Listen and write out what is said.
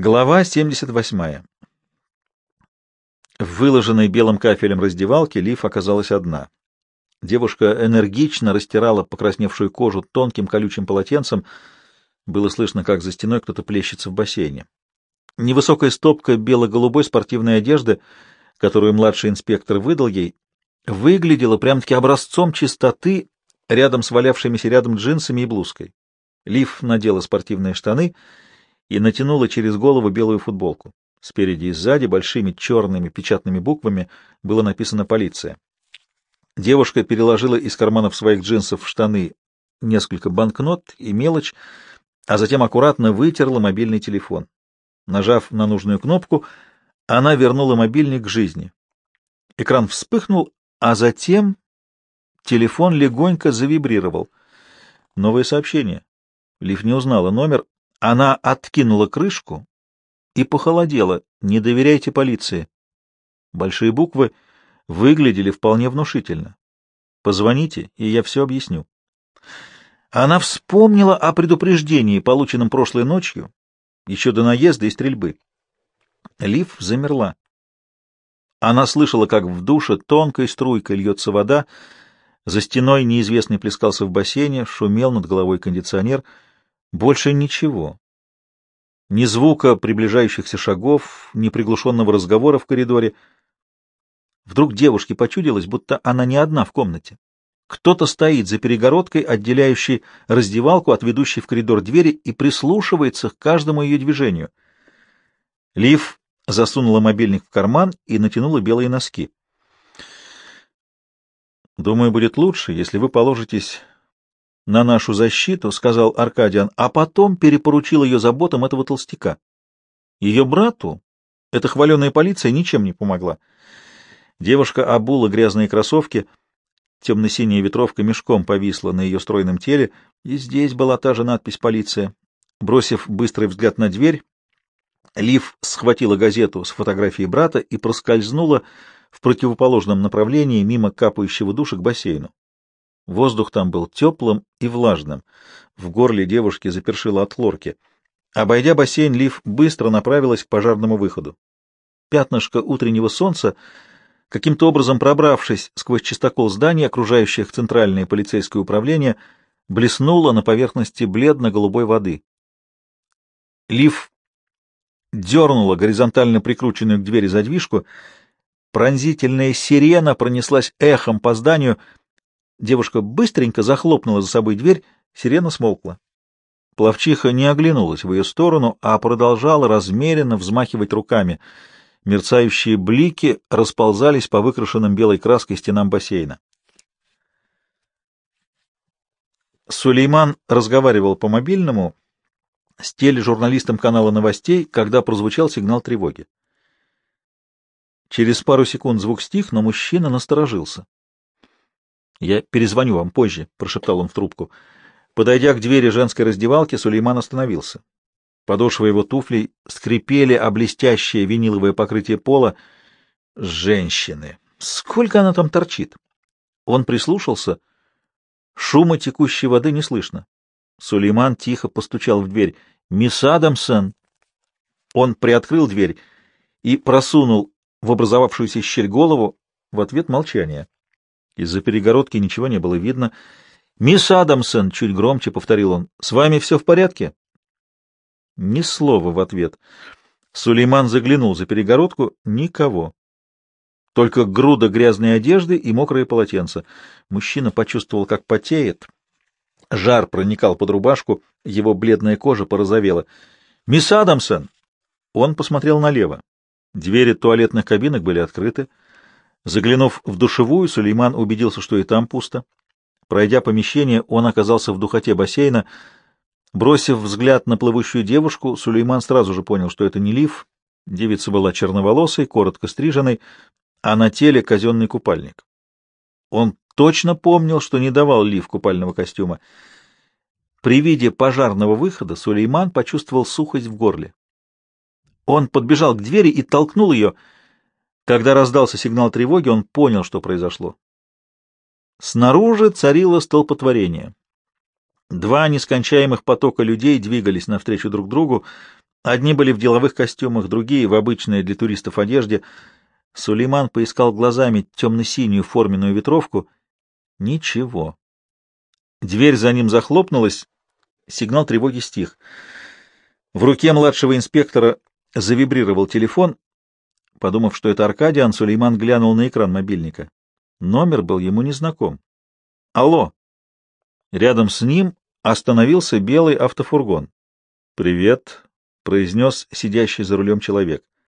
Глава 78. В выложенной белым кафелем раздевалке Лив оказалась одна. Девушка энергично растирала покрасневшую кожу тонким колючим полотенцем. Было слышно, как за стеной кто-то плещется в бассейне. Невысокая стопка бело-голубой спортивной одежды, которую младший инспектор выдал ей, выглядела прям-таки образцом чистоты рядом с валявшимися рядом джинсами и блузкой. Лив надела спортивные штаны и натянула через голову белую футболку. Спереди и сзади большими черными печатными буквами было написано «Полиция». Девушка переложила из карманов своих джинсов в штаны несколько банкнот и мелочь, а затем аккуратно вытерла мобильный телефон. Нажав на нужную кнопку, она вернула мобильник к жизни. Экран вспыхнул, а затем телефон легонько завибрировал. Новое сообщение. Лив не узнала номер. Она откинула крышку и похолодела. «Не доверяйте полиции». Большие буквы выглядели вполне внушительно. «Позвоните, и я все объясню». Она вспомнила о предупреждении, полученном прошлой ночью, еще до наезда и стрельбы. Лив замерла. Она слышала, как в душе тонкой струйкой льется вода, за стеной неизвестный плескался в бассейне, шумел над головой кондиционер. Больше ничего. Ни звука приближающихся шагов, ни приглушенного разговора в коридоре. Вдруг девушке почудилось, будто она не одна в комнате. Кто-то стоит за перегородкой, отделяющей раздевалку от ведущей в коридор двери, и прислушивается к каждому ее движению. Лив засунула мобильник в карман и натянула белые носки. «Думаю, будет лучше, если вы положитесь на нашу защиту», — сказал Аркадиан, а потом перепоручил ее заботам этого толстяка. Ее брату эта хваленая полиция ничем не помогла. Девушка обула грязные кроссовки — Темно-синяя ветровка мешком повисла на ее стройном теле, и здесь была та же надпись «Полиция». Бросив быстрый взгляд на дверь, Лив схватила газету с фотографией брата и проскользнула в противоположном направлении мимо капающего душа к бассейну. Воздух там был теплым и влажным. В горле девушки запершило от хлорки. Обойдя бассейн, Лив быстро направилась к пожарному выходу. Пятнышко утреннего солнца Каким-то образом пробравшись сквозь чистокол зданий, окружающих центральное полицейское управление, блеснуло на поверхности бледно-голубой воды. Лив дернула горизонтально прикрученную к двери задвижку. Пронзительная сирена пронеслась эхом по зданию. Девушка быстренько захлопнула за собой дверь, сирена смолкла. Пловчиха не оглянулась в ее сторону, а продолжала размеренно взмахивать руками — Мерцающие блики расползались по выкрашенным белой краской стенам бассейна. Сулейман разговаривал по мобильному с тележурналистом канала новостей, когда прозвучал сигнал тревоги. Через пару секунд звук стих, но мужчина насторожился. «Я перезвоню вам позже», — прошептал он в трубку. Подойдя к двери женской раздевалки, Сулейман остановился. Подошвы его туфлей скрипели о блестящее виниловое покрытие пола. Женщины! Сколько она там торчит? Он прислушался. Шума текущей воды не слышно. Сулейман тихо постучал в дверь. «Мисс Адамсон!» Он приоткрыл дверь и просунул в образовавшуюся щель голову. В ответ молчание. Из-за перегородки ничего не было видно. «Мисс Адамсон!» — чуть громче повторил он. «С вами все в порядке?» Ни слова в ответ. Сулейман заглянул за перегородку. Никого. Только груда грязной одежды и мокрое полотенце. Мужчина почувствовал, как потеет. Жар проникал под рубашку, его бледная кожа порозовела. «Мисс Адамсон!» Он посмотрел налево. Двери туалетных кабинок были открыты. Заглянув в душевую, Сулейман убедился, что и там пусто. Пройдя помещение, он оказался в духоте бассейна — Бросив взгляд на плывущую девушку, Сулейман сразу же понял, что это не лиф. Девица была черноволосой, коротко стриженной, а на теле казенный купальник. Он точно помнил, что не давал лиф купального костюма. При виде пожарного выхода Сулейман почувствовал сухость в горле. Он подбежал к двери и толкнул ее. Когда раздался сигнал тревоги, он понял, что произошло. Снаружи царило столпотворение. Два нескончаемых потока людей двигались навстречу друг другу. Одни были в деловых костюмах, другие — в обычной для туристов одежде. Сулейман поискал глазами темно-синюю форменную ветровку. Ничего. Дверь за ним захлопнулась, сигнал тревоги стих. В руке младшего инспектора завибрировал телефон. Подумав, что это Аркадиан, Сулейман глянул на экран мобильника. Номер был ему незнаком. «Алло!» Рядом с ним остановился белый автофургон. «Привет», — произнес сидящий за рулем человек.